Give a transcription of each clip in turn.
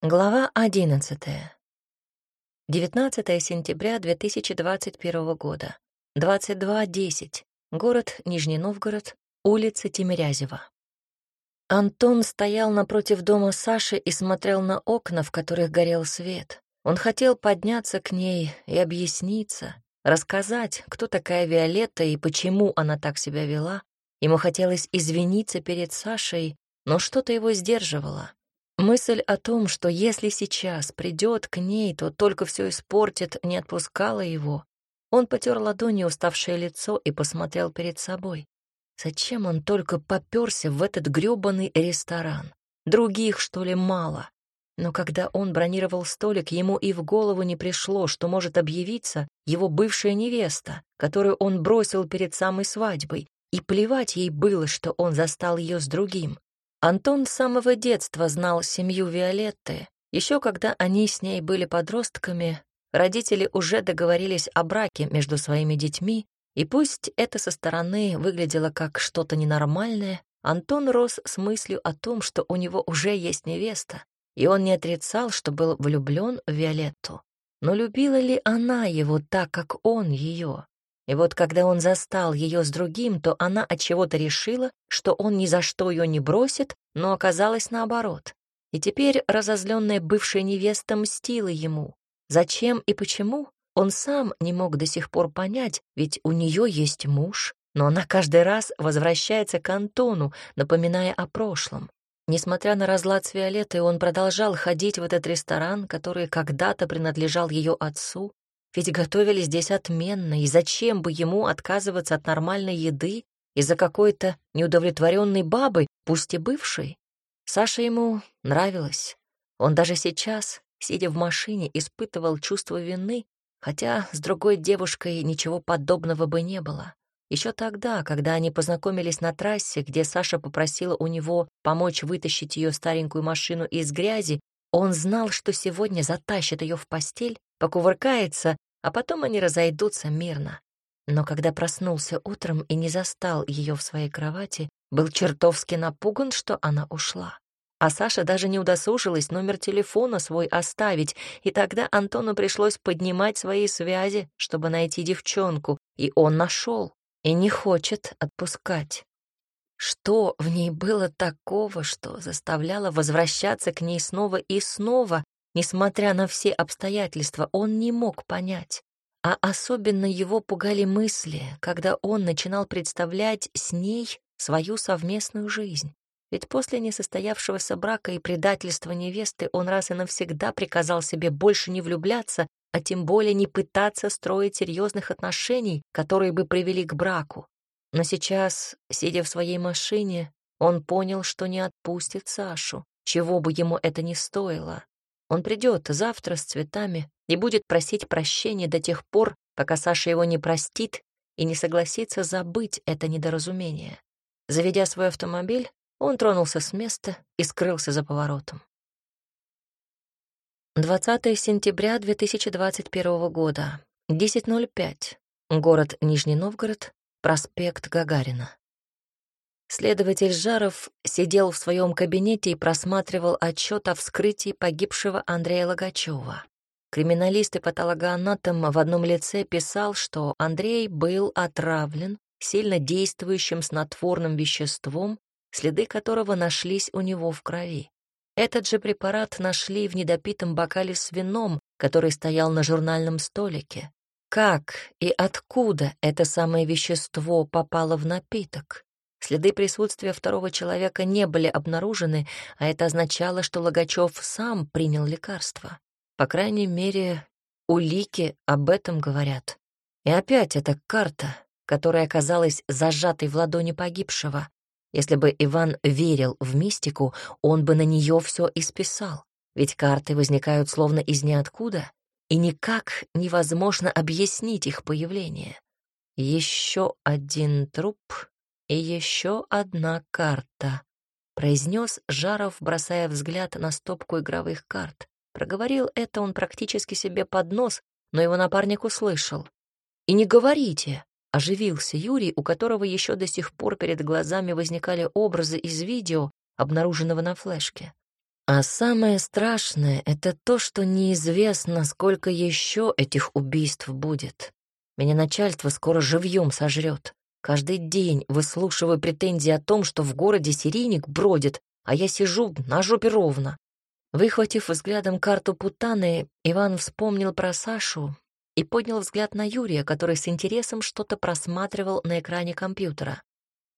Глава 11. 19 сентября 2021 года. 22.10. Город Нижний Новгород. Улица Тимирязева. Антон стоял напротив дома Саши и смотрел на окна, в которых горел свет. Он хотел подняться к ней и объясниться, рассказать, кто такая Виолетта и почему она так себя вела. Ему хотелось извиниться перед Сашей, но что-то его сдерживало. Мысль о том, что если сейчас придет к ней, то только все испортит, не отпускала его. Он потер ладонью уставшее лицо и посмотрел перед собой. Зачем он только попёрся в этот грёбаный ресторан? Других, что ли, мало? Но когда он бронировал столик, ему и в голову не пришло, что может объявиться его бывшая невеста, которую он бросил перед самой свадьбой, и плевать ей было, что он застал ее с другим. Антон с самого детства знал семью Виолетты. Еще когда они с ней были подростками, родители уже договорились о браке между своими детьми, и пусть это со стороны выглядело как что-то ненормальное, Антон рос с мыслью о том, что у него уже есть невеста, и он не отрицал, что был влюблен в Виолетту. Но любила ли она его так, как он ее? И вот когда он застал ее с другим, то она от чего-то решила, что он ни за что ее не бросит, но оказалось наоборот. И теперь разозленная бывшая невеста мстила ему. Зачем и почему? Он сам не мог до сих пор понять, ведь у нее есть муж, но она каждый раз возвращается к Антону, напоминая о прошлом. Несмотря на разлад с Виолеттой, он продолжал ходить в этот ресторан, который когда-то принадлежал ее отцу, ведь готовили здесь отменно, и зачем бы ему отказываться от нормальной еды из-за какой-то неудовлетворенной бабы, пусть и бывшей? Саша ему нравилась. Он даже сейчас, сидя в машине, испытывал чувство вины, хотя с другой девушкой ничего подобного бы не было. Еще тогда, когда они познакомились на трассе, где Саша попросила у него помочь вытащить ее старенькую машину из грязи, он знал, что сегодня затащит ее в постель, покувыркается, а потом они разойдутся мирно. Но когда проснулся утром и не застал ее в своей кровати, был чертовски напуган, что она ушла. А Саша даже не удосужилась номер телефона свой оставить, и тогда Антону пришлось поднимать свои связи, чтобы найти девчонку, и он нашел, и не хочет отпускать. Что в ней было такого, что заставляло возвращаться к ней снова и снова, несмотря на все обстоятельства, он не мог понять. А особенно его пугали мысли, когда он начинал представлять с ней свою совместную жизнь. Ведь после несостоявшегося брака и предательства невесты он раз и навсегда приказал себе больше не влюбляться, а тем более не пытаться строить серьезных отношений, которые бы привели к браку. Но сейчас, сидя в своей машине, он понял, что не отпустит Сашу, чего бы ему это ни стоило. Он придет завтра с цветами и будет просить прощения до тех пор, пока Саша его не простит и не согласится забыть это недоразумение. Заведя свой автомобиль, он тронулся с места и скрылся за поворотом. 20 сентября 2021 года, 10.05. Город Нижний Новгород, Проспект Гагарина. Следователь Жаров сидел в своем кабинете и просматривал отчет о вскрытии погибшего Андрея Логачева. Криминалист и патологоанатом в одном лице писал, что Андрей был отравлен сильно действующим снотворным веществом, следы которого нашлись у него в крови. Этот же препарат нашли в недопитом бокале с вином, который стоял на журнальном столике. Как и откуда это самое вещество попало в напиток? Следы присутствия второго человека не были обнаружены, а это означало, что Логачев сам принял лекарство. По крайней мере, улики об этом говорят. И опять эта карта, которая оказалась зажатой в ладони погибшего. Если бы Иван верил в мистику, он бы на нее все исписал. Ведь карты возникают словно из ниоткуда, и никак невозможно объяснить их появление. Еще один труп и еще одна карта, произнес Жаров, бросая взгляд на стопку игровых карт. Проговорил это он практически себе под нос, но его напарник услышал. «И не говорите!» — оживился Юрий, у которого еще до сих пор перед глазами возникали образы из видео, обнаруженного на флешке. А самое страшное — это то, что неизвестно, сколько еще этих убийств будет. Меня начальство скоро живьем сожрет. Каждый день выслушиваю претензии о том, что в городе серийник бродит, а я сижу на жопе ровно. Выхватив взглядом карту Путаны, Иван вспомнил про Сашу и поднял взгляд на Юрия, который с интересом что-то просматривал на экране компьютера.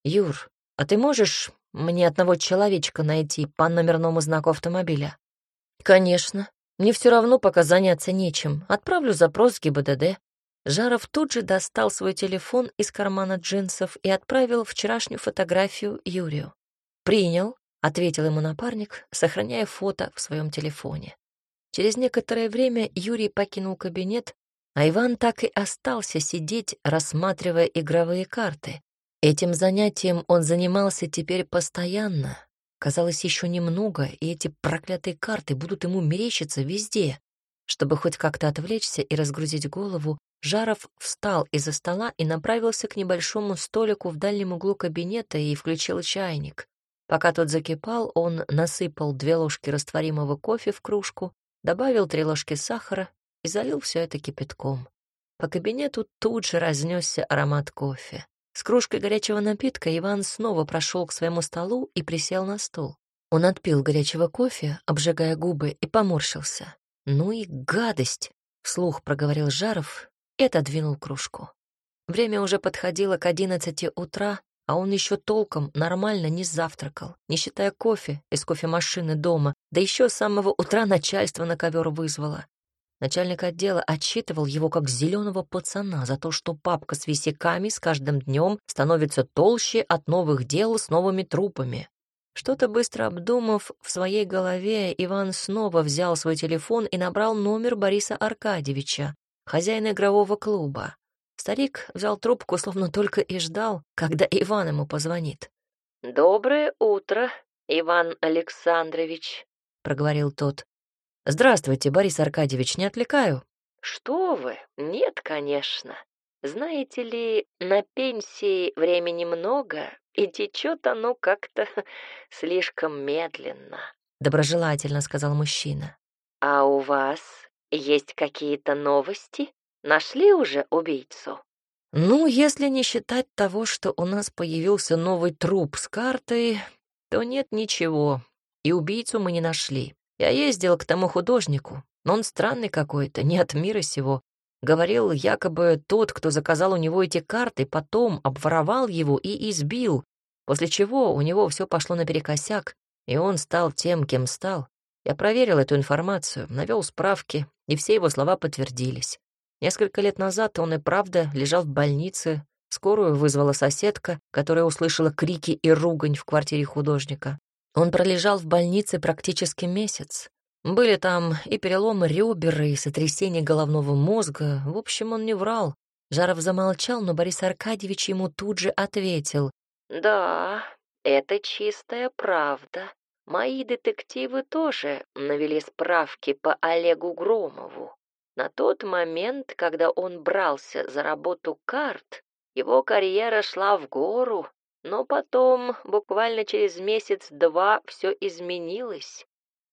«Юр, а ты можешь мне одного человечка найти по номерному знаку автомобиля?» «Конечно. Мне все равно пока заняться нечем. Отправлю запрос в ГИБДД». Жаров тут же достал свой телефон из кармана джинсов и отправил вчерашнюю фотографию Юрию. «Принял», — ответил ему напарник, сохраняя фото в своем телефоне. Через некоторое время Юрий покинул кабинет, а Иван так и остался сидеть, рассматривая игровые карты. Этим занятием он занимался теперь постоянно. Казалось, еще немного, и эти проклятые карты будут ему мерещиться везде. Чтобы хоть как-то отвлечься и разгрузить голову, Жаров встал из-за стола и направился к небольшому столику в дальнем углу кабинета и включил чайник. Пока тот закипал, он насыпал две ложки растворимого кофе в кружку, добавил три ложки сахара и залил все это кипятком. По кабинету тут же разнесся аромат кофе. С кружкой горячего напитка Иван снова прошел к своему столу и присел на стол. Он отпил горячего кофе, обжигая губы, и поморщился. «Ну и гадость!» — вслух проговорил Жаров и отодвинул кружку. Время уже подходило к одиннадцати утра, а он еще толком нормально не завтракал, не считая кофе из кофемашины дома, да еще с самого утра начальство на ковер вызвало. Начальник отдела отчитывал его как зеленого пацана за то, что папка с висяками с каждым днем становится толще от новых дел с новыми трупами. Что-то быстро обдумав в своей голове, Иван снова взял свой телефон и набрал номер Бориса Аркадьевича, хозяина игрового клуба. Старик взял трубку, словно только и ждал, когда Иван ему позвонит. «Доброе утро, Иван Александрович», — проговорил тот. «Здравствуйте, Борис Аркадьевич, не отвлекаю?» «Что вы? Нет, конечно. Знаете ли, на пенсии времени много, и течет оно как-то слишком медленно», — доброжелательно сказал мужчина. «А у вас есть какие-то новости? Нашли уже убийцу?» «Ну, если не считать того, что у нас появился новый труп с картой, то нет ничего, и убийцу мы не нашли. Я ездил к тому художнику, но он странный какой-то, не от мира сего. Говорил, якобы тот, кто заказал у него эти карты, потом обворовал его и избил, после чего у него все пошло наперекосяк, и он стал тем, кем стал. Я проверил эту информацию, навел справки, и все его слова подтвердились. Несколько лет назад он и правда лежал в больнице, скорую вызвала соседка, которая услышала крики и ругань в квартире художника. Он пролежал в больнице практически месяц. Были там и переломы ребер, и сотрясение головного мозга. В общем, он не врал. Жаров замолчал, но Борис Аркадьевич ему тут же ответил. «Да, это чистая правда. Мои детективы тоже навели справки по Олегу Громову. На тот момент, когда он брался за работу карт, его карьера шла в гору, но потом, буквально через месяц-два, все изменилось.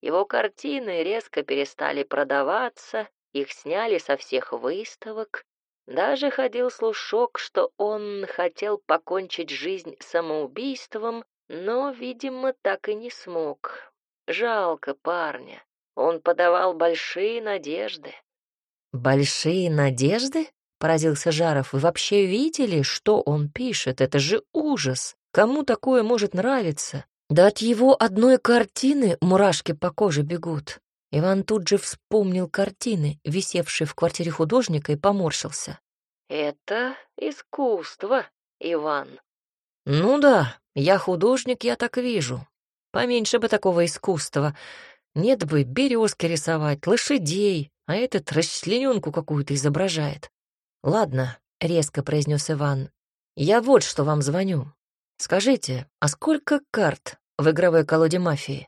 Его картины резко перестали продаваться, их сняли со всех выставок. Даже ходил слушок, что он хотел покончить жизнь самоубийством, но, видимо, так и не смог. Жалко парня. Он подавал большие надежды. «Большие надежды?» — поразился Жаров. «Вы вообще видели, что он пишет? Это же ужас! Кому такое может нравиться? Да от его одной картины мурашки по коже бегут». Иван тут же вспомнил картины, висевшие в квартире художника, и поморщился. «Это искусство, Иван». «Ну да, я художник, я так вижу. Поменьше бы такого искусства. Нет бы березки рисовать, лошадей, а этот расчлененку какую-то изображает. «Ладно», — резко произнес Иван, — «я вот что вам звоню. Скажите, а сколько карт в игровой колоде мафии?»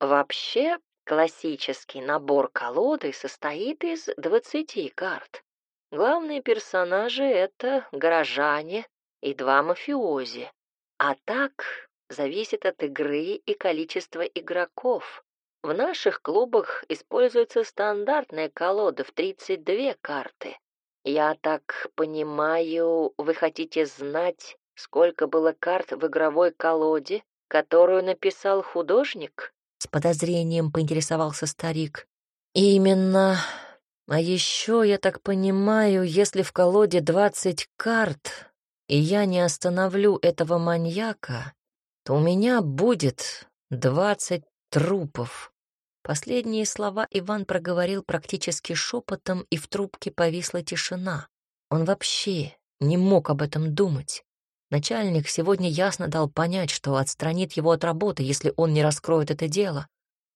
«Вообще, классический набор колоды состоит из двадцати карт. Главные персонажи — это горожане и два мафиози. А так зависит от игры и количества игроков. в наших клубах используется стандартная колода в 32 карты. Я так понимаю, вы хотите знать, сколько было карт в игровой колоде, которую написал художник? С подозрением поинтересовался старик. Именно. А еще, я так понимаю, если в колоде двадцать карт, и я не остановлю этого маньяка, то у меня будет двадцать трупов. Последние слова Иван проговорил практически шепотом, и в трубке повисла тишина. Он вообще не мог об этом думать. Начальник сегодня ясно дал понять, что отстранит его от работы, если он не раскроет это дело.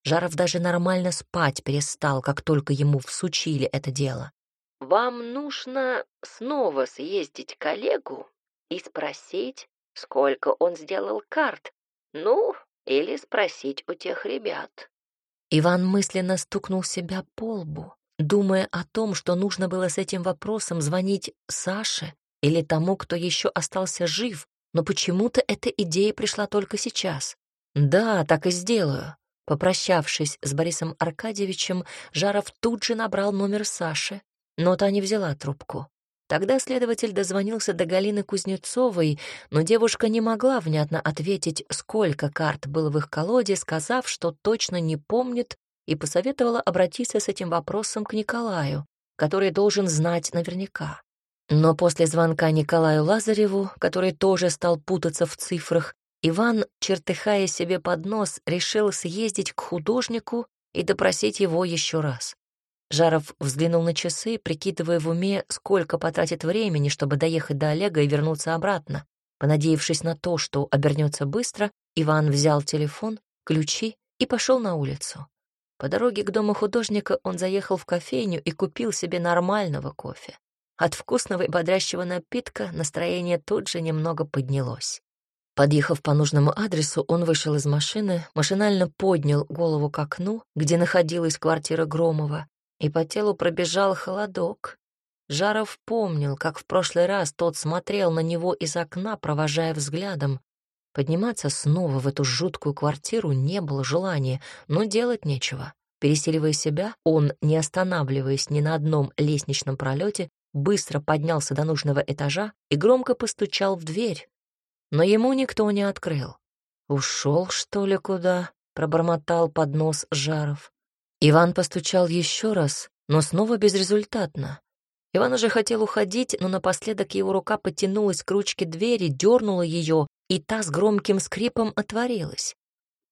Жаров даже нормально спать перестал, как только ему всучили это дело. «Вам нужно снова съездить к коллегу и спросить, сколько он сделал карт. Ну, или спросить у тех ребят. Иван мысленно стукнул себя по лбу, думая о том, что нужно было с этим вопросом звонить Саше или тому, кто еще остался жив, но почему-то эта идея пришла только сейчас. «Да, так и сделаю». Попрощавшись с Борисом Аркадьевичем, Жаров тут же набрал номер Саши, но та не взяла трубку. Тогда следователь дозвонился до Галины Кузнецовой, но девушка не могла внятно ответить, сколько карт было в их колоде, сказав, что точно не помнит, и посоветовала обратиться с этим вопросом к Николаю, который должен знать наверняка. Но после звонка Николаю Лазареву, который тоже стал путаться в цифрах, Иван, чертыхая себе под нос, решил съездить к художнику и допросить его еще раз. Жаров взглянул на часы, прикидывая в уме, сколько потратит времени, чтобы доехать до Олега и вернуться обратно. Понадеявшись на то, что обернется быстро, Иван взял телефон, ключи и пошел на улицу. По дороге к дому художника он заехал в кофейню и купил себе нормального кофе. От вкусного и бодрящего напитка настроение тут же немного поднялось. Подъехав по нужному адресу, он вышел из машины, машинально поднял голову к окну, где находилась квартира Громова, и по телу пробежал холодок. Жаров помнил, как в прошлый раз тот смотрел на него из окна, провожая взглядом. Подниматься снова в эту жуткую квартиру не было желания, но делать нечего. Пересиливая себя, он, не останавливаясь ни на одном лестничном пролете, быстро поднялся до нужного этажа и громко постучал в дверь. Но ему никто не открыл. «Ушел, что ли, куда?» — пробормотал под нос Жаров. Иван постучал еще раз, но снова безрезультатно. Иван уже хотел уходить, но напоследок его рука потянулась к ручке двери, дернула ее, и та с громким скрипом отворилась.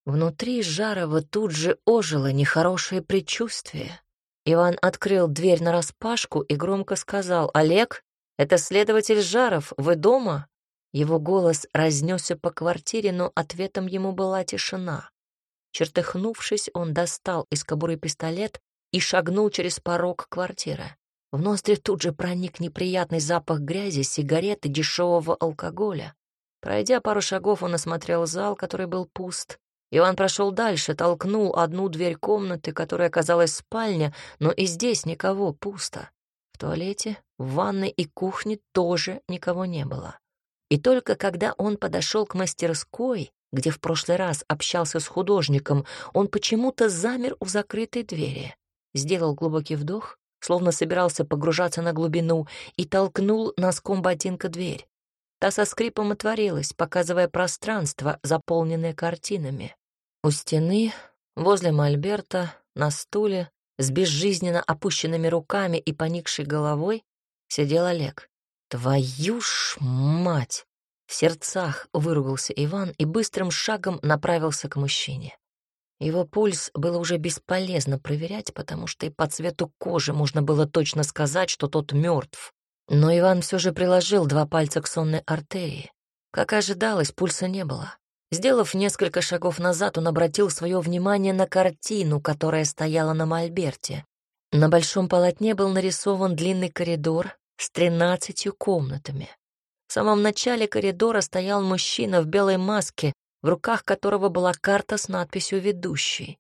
Внутри Жарова тут же ожило нехорошее предчувствие. Иван открыл дверь нараспашку и громко сказал «Олег, это следователь Жаров, вы дома?» Его голос разнесся по квартире, но ответом ему была тишина. Чертыхнувшись, он достал из кобуры пистолет и шагнул через порог квартиры. В ноздри тут же проник неприятный запах грязи, сигареты, дешевого алкоголя. Пройдя пару шагов, он осмотрел зал, который был пуст. Иван прошел дальше, толкнул одну дверь комнаты, которая оказалась спальня, но и здесь никого, пусто. В туалете, в ванной и кухне тоже никого не было. И только когда он подошел к мастерской, где в прошлый раз общался с художником, он почему-то замер у закрытой двери, сделал глубокий вдох, словно собирался погружаться на глубину, и толкнул носком ботинка дверь. Та со скрипом отворилась, показывая пространство, заполненное картинами. У стены, возле мольберта, на стуле, с безжизненно опущенными руками и поникшей головой, сидел Олег. «Твою ж мать!» В сердцах выругался Иван и быстрым шагом направился к мужчине. Его пульс было уже бесполезно проверять, потому что и по цвету кожи можно было точно сказать, что тот мертв. Но Иван все же приложил два пальца к сонной артерии. Как ожидалось, пульса не было. Сделав несколько шагов назад, он обратил свое внимание на картину, которая стояла на мольберте. На большом полотне был нарисован длинный коридор с тринадцатью комнатами. В самом начале коридора стоял мужчина в белой маске, в руках которого была карта с надписью «Ведущий».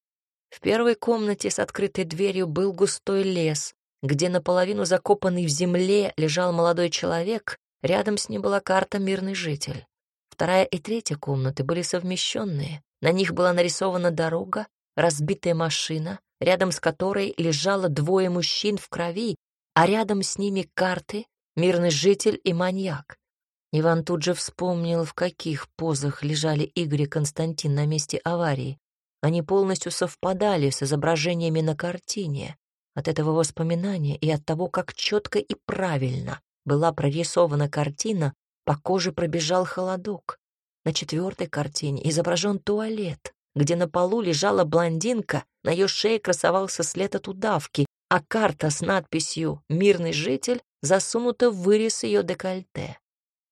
В первой комнате с открытой дверью был густой лес, где наполовину закопанный в земле лежал молодой человек, рядом с ним была карта «Мирный житель». Вторая и третья комнаты были совмещенные. На них была нарисована дорога, разбитая машина, рядом с которой лежало двое мужчин в крови, а рядом с ними карты, мирный житель и маньяк. Иван тут же вспомнил, в каких позах лежали Игорь и Константин на месте аварии. Они полностью совпадали с изображениями на картине. От этого воспоминания и от того, как четко и правильно была прорисована картина, по коже пробежал холодок. На четвертой картине изображен туалет, где на полу лежала блондинка, на ее шее красовался след от удавки, а карта с надписью «Мирный житель» засунута в вырез ее декольте.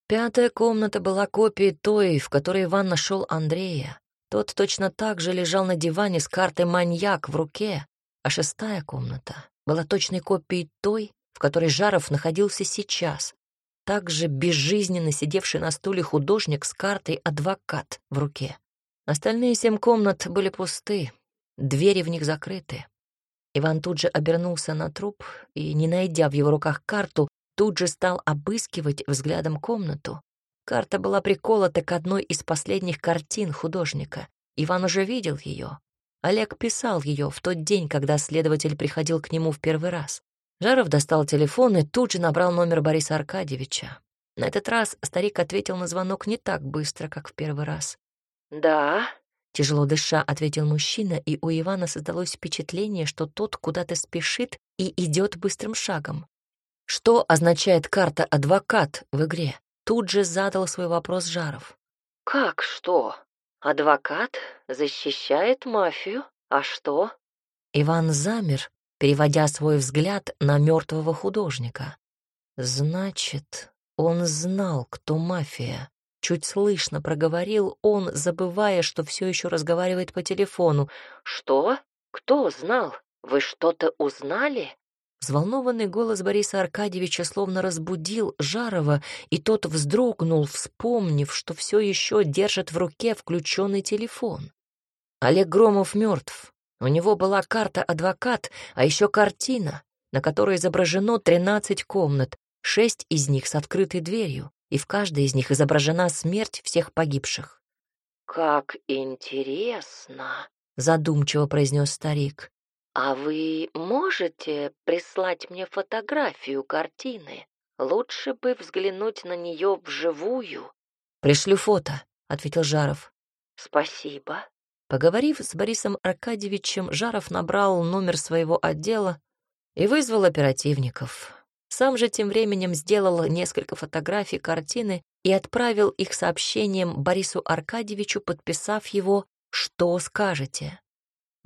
Пятая комната была копией той, в которой Иван нашел Андрея. Тот точно так же лежал на диване с картой «Маньяк» в руке, а шестая комната была точной копией той, в которой Жаров находился сейчас, также безжизненно сидевший на стуле художник с картой «Адвокат» в руке. Остальные семь комнат были пусты, двери в них закрыты. Иван тут же обернулся на труп и, не найдя в его руках карту, тут же стал обыскивать взглядом комнату. Карта была приколота к одной из последних картин художника. Иван уже видел ее. Олег писал ее в тот день, когда следователь приходил к нему в первый раз. Жаров достал телефон и тут же набрал номер Бориса Аркадьевича. На этот раз старик ответил на звонок не так быстро, как в первый раз. «Да», — тяжело дыша, ответил мужчина, и у Ивана создалось впечатление, что тот куда-то спешит и идет быстрым шагом. Что означает карта «адвокат» в игре? Тут же задал свой вопрос Жаров. «Как что? Адвокат защищает мафию? А что?» Иван замер, переводя свой взгляд на мертвого художника. «Значит, он знал, кто мафия». Чуть слышно проговорил он, забывая, что все еще разговаривает по телефону. «Что? Кто знал? Вы что-то узнали?» Взволнованный голос Бориса Аркадьевича словно разбудил Жарова, и тот вздрогнул, вспомнив, что все еще держит в руке включенный телефон. Олег Громов мертв. У него была карта «Адвокат», а еще картина, на которой изображено 13 комнат, шесть из них с открытой дверью, и в каждой из них изображена смерть всех погибших. «Как интересно», — задумчиво произнес старик. «А вы можете прислать мне фотографию картины? Лучше бы взглянуть на нее вживую». «Пришлю фото», — ответил Жаров. «Спасибо». Поговорив с Борисом Аркадьевичем, Жаров набрал номер своего отдела и вызвал оперативников. Сам же тем временем сделал несколько фотографий картины и отправил их сообщением Борису Аркадьевичу, подписав его «Что скажете?».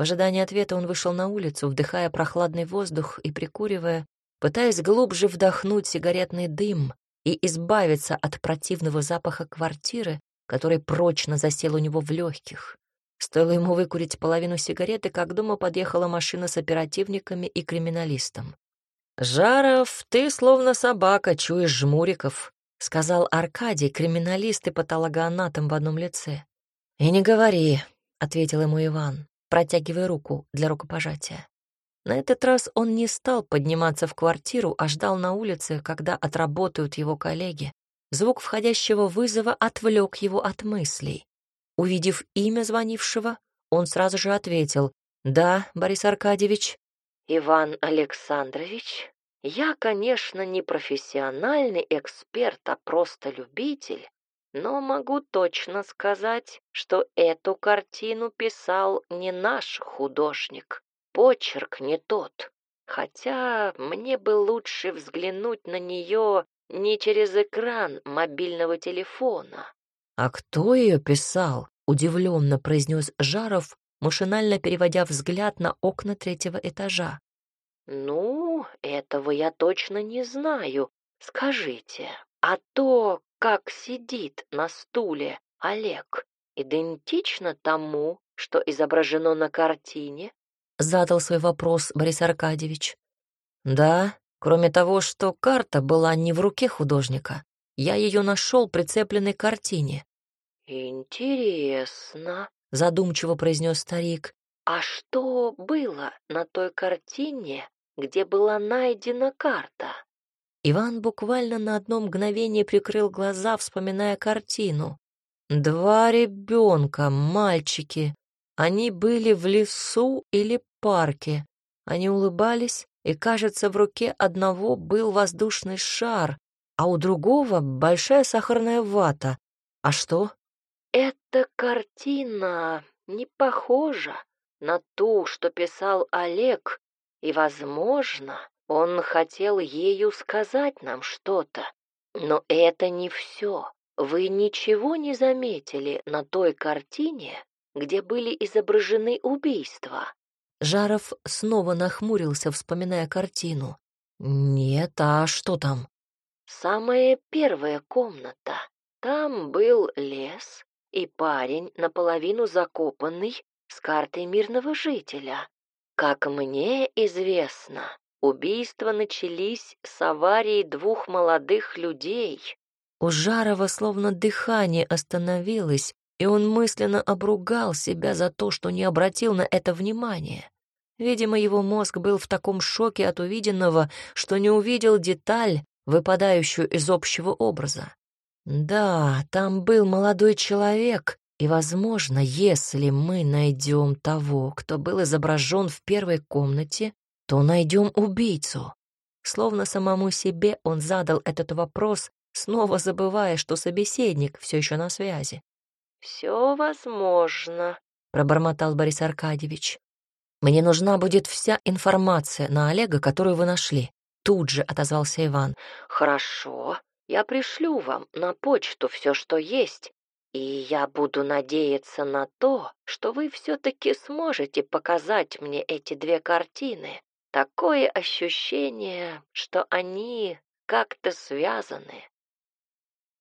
В ожидании ответа он вышел на улицу, вдыхая прохладный воздух и прикуривая, пытаясь глубже вдохнуть сигаретный дым и избавиться от противного запаха квартиры, который прочно засел у него в легких. Стоило ему выкурить половину сигареты, как дома подъехала машина с оперативниками и криминалистом. «Жаров, ты словно собака, чуешь жмуриков», — сказал Аркадий, криминалист и патологоанатом в одном лице. «И не говори», — ответил ему Иван протягивая руку для рукопожатия. На этот раз он не стал подниматься в квартиру, а ждал на улице, когда отработают его коллеги. Звук входящего вызова отвлек его от мыслей. Увидев имя звонившего, он сразу же ответил «Да, Борис Аркадьевич». «Иван Александрович, я, конечно, не профессиональный эксперт, а просто любитель, но могу точно сказать, что эту картину писал не наш художник. Почерк не тот. Хотя мне бы лучше взглянуть на нее не через экран мобильного телефона. «А кто ее писал?» — удивленно произнес Жаров, машинально переводя взгляд на окна третьего этажа. «Ну, этого я точно не знаю. Скажите, а то, как сидит на стуле Олег, идентично тому, что изображено на картине? Задал свой вопрос Борис Аркадьевич. Да, кроме того, что карта была не в руке художника. Я ее нашел прицепленной к картине. Интересно, задумчиво произнес старик. А что было на той картине, где была найдена карта? Иван буквально на одно мгновение прикрыл глаза, вспоминая картину. Два ребенка, мальчики. Они были в лесу или парке. Они улыбались, и, кажется, в руке одного был воздушный шар, а у другого — большая сахарная вата. А что? Эта картина не похожа на ту, что писал Олег, и, возможно, он хотел ею сказать нам что-то. Но это не все. Вы ничего не заметили на той картине, где были изображены убийства? Жаров снова нахмурился, вспоминая картину. Нет, а что там? Самая первая комната. Там был лес и парень, наполовину закопанный, с картой мирного жителя. Как мне известно, убийства начались с аварии двух молодых людей. У Жарова словно дыхание остановилось, и он мысленно обругал себя за то, что не обратил на это внимания. Видимо, его мозг был в таком шоке от увиденного, что не увидел деталь, выпадающую из общего образа. Да, там был молодой человек, и, возможно, если мы найдем того, кто был изображен в первой комнате, то найдем убийцу. Словно самому себе он задал этот вопрос, снова забывая, что собеседник все еще на связи. «Все возможно», — пробормотал Борис Аркадьевич. «Мне нужна будет вся информация на Олега, которую вы нашли», — тут же отозвался Иван. «Хорошо, я пришлю вам на почту все, что есть, и я буду надеяться на то, что вы все-таки сможете показать мне эти две картины. Такое ощущение, что они как-то связаны».